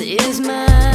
is mine.